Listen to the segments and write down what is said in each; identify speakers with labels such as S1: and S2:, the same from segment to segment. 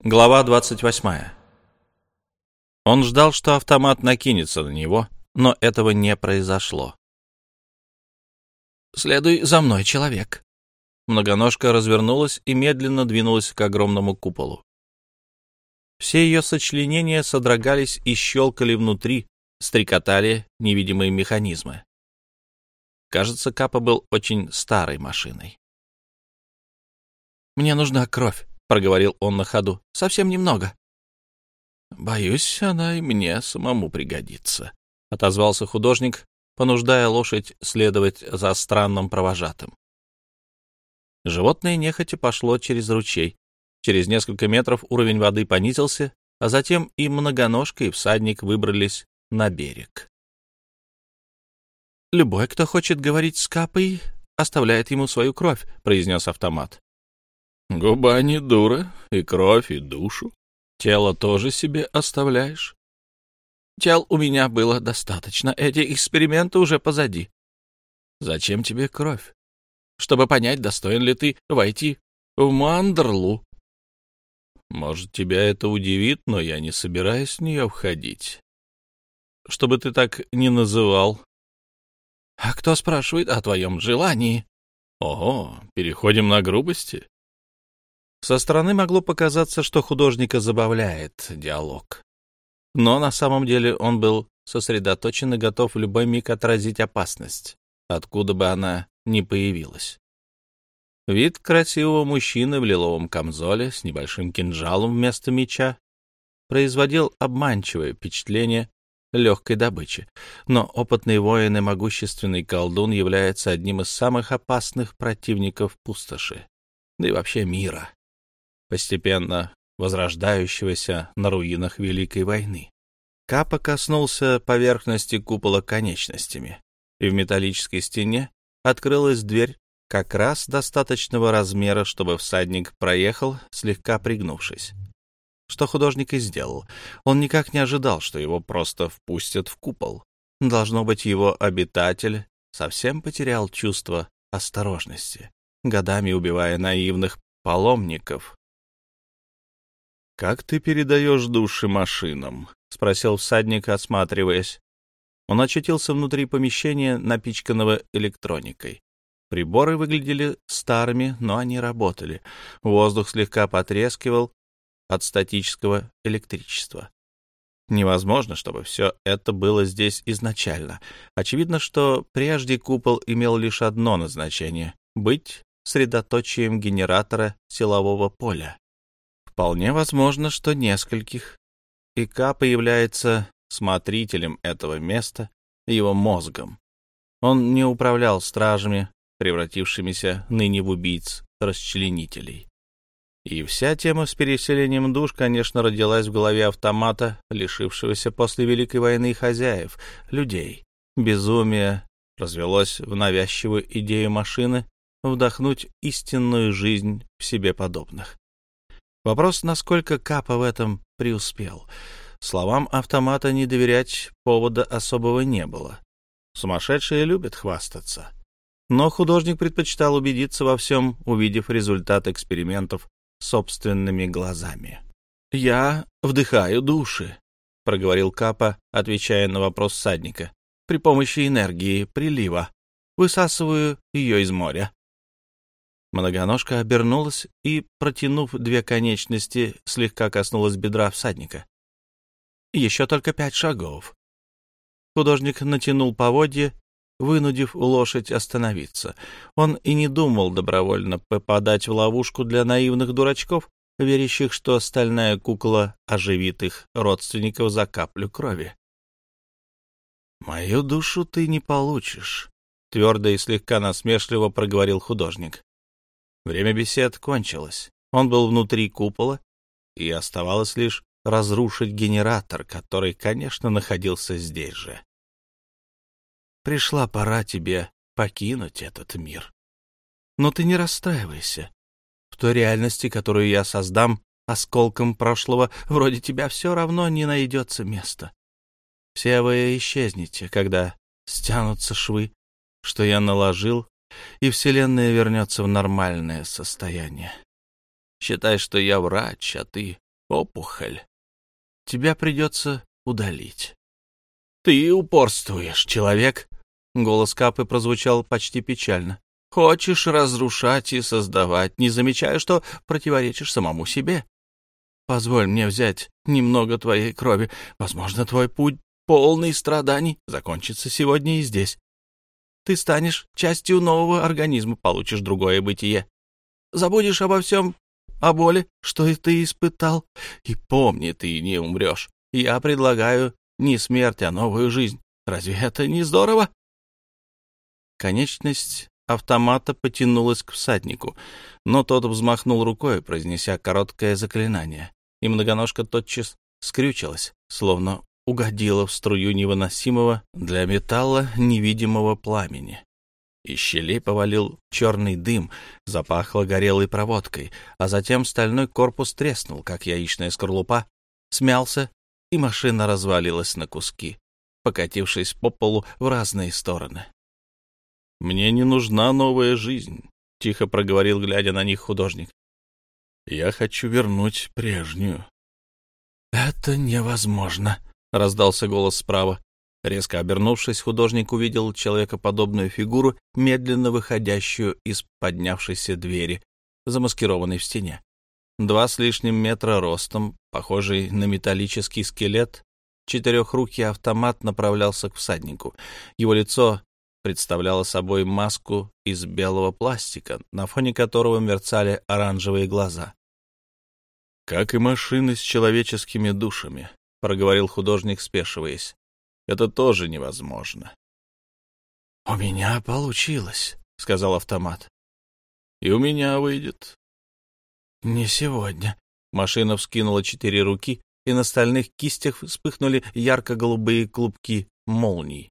S1: Глава 28. Он ждал, что автомат накинется на него, но этого не произошло. «Следуй за мной, человек». Многоножка развернулась и медленно двинулась к огромному куполу. Все ее сочленения содрогались и щелкали внутри, стрекотали невидимые механизмы. Кажется, Капа был очень старой машиной. «Мне нужна кровь», — проговорил он на ходу. — Совсем немного. — Боюсь, она и мне самому пригодится, — отозвался художник, понуждая лошадь следовать за странным провожатым. Животное нехотя пошло через ручей. Через несколько метров уровень воды понизился, а затем и многоножка, и всадник выбрались на берег. «Любой, кто хочет говорить с Капой, оставляет ему свою кровь», — произнес автомат. Губа не дура, и кровь, и душу. Тело тоже себе оставляешь. Тел у меня было достаточно, эти эксперименты уже позади. Зачем тебе кровь? Чтобы понять, достоин ли ты войти в Мандерлу. Может, тебя это удивит, но я не собираюсь в нее входить. Чтобы ты так не называл. А кто спрашивает о твоем желании? Ого, переходим на грубости? Со стороны могло показаться, что художника забавляет диалог. Но на самом деле он был сосредоточен и готов в любой миг отразить опасность, откуда бы она ни появилась. Вид красивого мужчины в лиловом камзоле с небольшим кинжалом вместо меча производил обманчивое впечатление легкой добычи, но опытный воин и могущественный колдун является одним из самых опасных противников пустоши, да и вообще мира постепенно возрождающегося на руинах Великой войны. Капа коснулся поверхности купола конечностями, и в металлической стене открылась дверь как раз достаточного размера, чтобы всадник проехал, слегка пригнувшись. Что художник и сделал. Он никак не ожидал, что его просто впустят в купол. Должно быть, его обитатель совсем потерял чувство осторожности, годами убивая наивных паломников, «Как ты передаешь души машинам?» — спросил всадник, осматриваясь. Он очутился внутри помещения, напичканного электроникой. Приборы выглядели старыми, но они работали. Воздух слегка потрескивал от статического электричества. Невозможно, чтобы все это было здесь изначально. Очевидно, что прежде купол имел лишь одно назначение — быть средоточием генератора силового поля. Вполне возможно, что нескольких. И Капа является смотрителем этого места, его мозгом. Он не управлял стражами, превратившимися ныне в убийц, расчленителей. И вся тема с переселением душ, конечно, родилась в голове автомата, лишившегося после Великой войны хозяев, людей. Безумие развелось в навязчивую идею машины вдохнуть истинную жизнь в себе подобных. Вопрос, насколько Капа в этом преуспел. Словам автомата не доверять повода особого не было. Сумасшедшие любят хвастаться. Но художник предпочитал убедиться во всем, увидев результат экспериментов собственными глазами. «Я вдыхаю души», — проговорил Капа, отвечая на вопрос садника, «при помощи энергии прилива. Высасываю ее из моря. Многоножка обернулась и, протянув две конечности, слегка коснулась бедра всадника. Еще только пять шагов. Художник натянул поводье, вынудив лошадь остановиться. Он и не думал добровольно попадать в ловушку для наивных дурачков, верящих, что стальная кукла оживит их родственников за каплю крови. «Мою душу ты не получишь», — твердо и слегка насмешливо проговорил художник. Время бесед кончилось. Он был внутри купола, и оставалось лишь разрушить генератор, который, конечно, находился здесь же. Пришла пора тебе покинуть этот мир. Но ты не расстраивайся. В той реальности, которую я создам, осколком прошлого, вроде тебя все равно не найдется места. Все вы исчезнете, когда стянутся швы, что я наложил и Вселенная вернется в нормальное состояние. Считай, что я врач, а ты опухоль. Тебя придется удалить. Ты упорствуешь, человек. Голос Капы прозвучал почти печально. Хочешь разрушать и создавать, не замечая, что противоречишь самому себе. Позволь мне взять немного твоей крови. Возможно, твой путь полный страданий закончится сегодня и здесь. Ты станешь частью нового организма, получишь другое бытие. Забудешь обо всем, о боли, что и ты испытал. И помни, ты не умрешь. Я предлагаю не смерть, а новую жизнь. Разве это не здорово? Конечность автомата потянулась к всаднику, но тот взмахнул рукой, произнеся короткое заклинание, и многоножка тотчас скрючилась, словно угодила в струю невыносимого для металла невидимого пламени. Из щелей повалил черный дым, запахло горелой проводкой, а затем стальной корпус треснул, как яичная скорлупа, смялся, и машина развалилась на куски, покатившись по полу в разные стороны. «Мне не нужна новая жизнь», — тихо проговорил, глядя на них художник. «Я хочу вернуть прежнюю». «Это невозможно», — раздался голос справа. Резко обернувшись, художник увидел человекоподобную фигуру, медленно выходящую из поднявшейся двери, замаскированной в стене. Два с лишним метра ростом, похожий на металлический скелет, четырехрукий автомат направлялся к всаднику. Его лицо представляло собой маску из белого пластика, на фоне которого мерцали оранжевые глаза. «Как и машины с человеческими душами», — проговорил художник, спешиваясь. «Это тоже невозможно». «У меня получилось», — сказал автомат. «И у меня выйдет». «Не сегодня». Машина вскинула четыре руки, и на стальных кистях вспыхнули ярко-голубые клубки молний.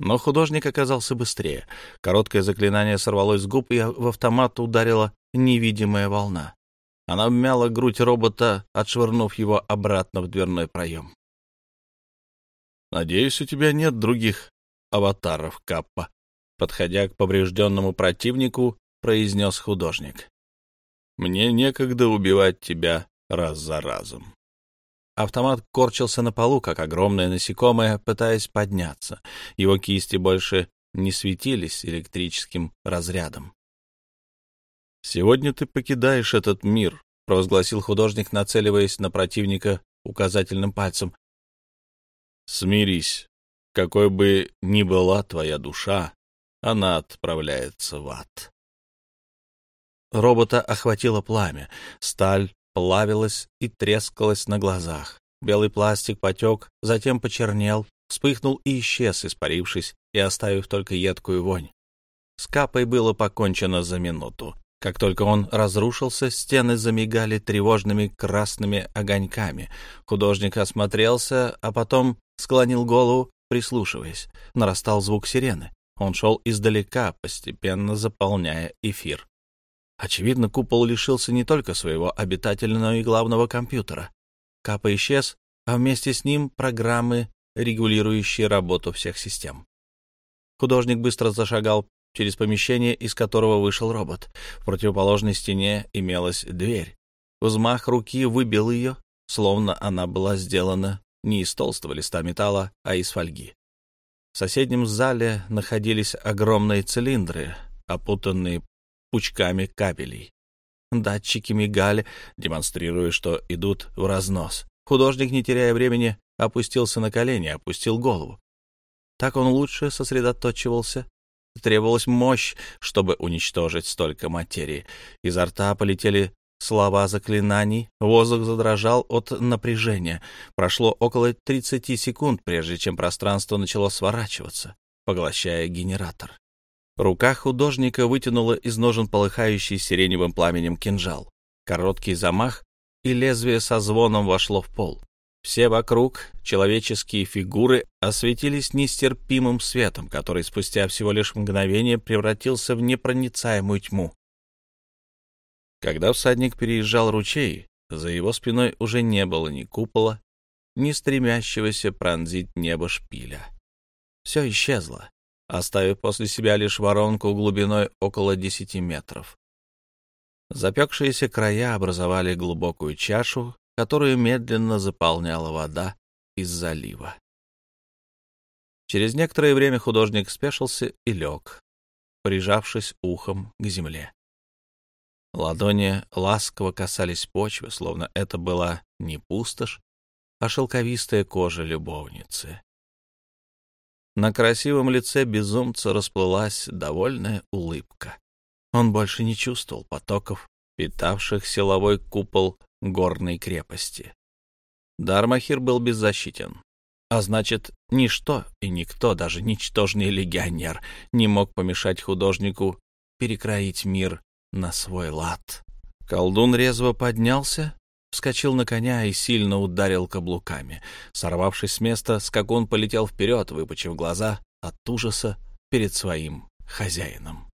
S1: Но художник оказался быстрее. Короткое заклинание сорвалось с губ, и в автомат ударила невидимая волна. Она вмяла грудь робота, отшвырнув его обратно в дверной проем. «Надеюсь, у тебя нет других аватаров, Каппа», — подходя к поврежденному противнику, произнес художник. «Мне некогда убивать тебя раз за разом». Автомат корчился на полу, как огромное насекомое, пытаясь подняться. Его кисти больше не светились электрическим разрядом. «Сегодня ты покидаешь этот мир», — провозгласил художник, нацеливаясь на противника указательным пальцем. «Смирись. Какой бы ни была твоя душа, она отправляется в ад». Робота охватило пламя. Сталь плавилась и трескалась на глазах. Белый пластик потек, затем почернел, вспыхнул и исчез, испарившись и оставив только едкую вонь. С капой было покончено за минуту. Как только он разрушился, стены замигали тревожными красными огоньками. Художник осмотрелся, а потом склонил голову, прислушиваясь. Нарастал звук сирены. Он шел издалека, постепенно заполняя эфир. Очевидно, купол лишился не только своего обитателя, но и главного компьютера. Капа исчез, а вместе с ним программы, регулирующие работу всех систем. Художник быстро зашагал через помещение, из которого вышел робот. В противоположной стене имелась дверь. Взмах руки выбил ее, словно она была сделана не из толстого листа металла, а из фольги. В соседнем зале находились огромные цилиндры, опутанные пучками кабелей. Датчики мигали, демонстрируя, что идут в разнос. Художник, не теряя времени, опустился на колени, опустил голову. Так он лучше сосредоточивался. Требовалась мощь, чтобы уничтожить столько материи. Изо рта полетели слова заклинаний, воздух задрожал от напряжения. Прошло около 30 секунд, прежде чем пространство начало сворачиваться, поглощая генератор. Рука художника вытянула из ножен полыхающий сиреневым пламенем кинжал. Короткий замах, и лезвие со звоном вошло в пол. Все вокруг человеческие фигуры осветились нестерпимым светом, который спустя всего лишь мгновение превратился в непроницаемую тьму. Когда всадник переезжал ручей, за его спиной уже не было ни купола, ни стремящегося пронзить небо шпиля. Все исчезло оставив после себя лишь воронку глубиной около десяти метров. Запекшиеся края образовали глубокую чашу, которую медленно заполняла вода из залива. Через некоторое время художник спешился и лег, прижавшись ухом к земле. Ладони ласково касались почвы, словно это была не пустошь, а шелковистая кожа любовницы. На красивом лице безумца расплылась довольная улыбка. Он больше не чувствовал потоков, питавших силовой купол горной крепости. Дармахир был беззащитен. А значит, ничто и никто, даже ничтожный легионер, не мог помешать художнику перекроить мир на свой лад. Колдун резво поднялся, вскочил на коня и сильно ударил каблуками. Сорвавшись с места, скакун полетел вперед, выпучив глаза от ужаса перед своим хозяином.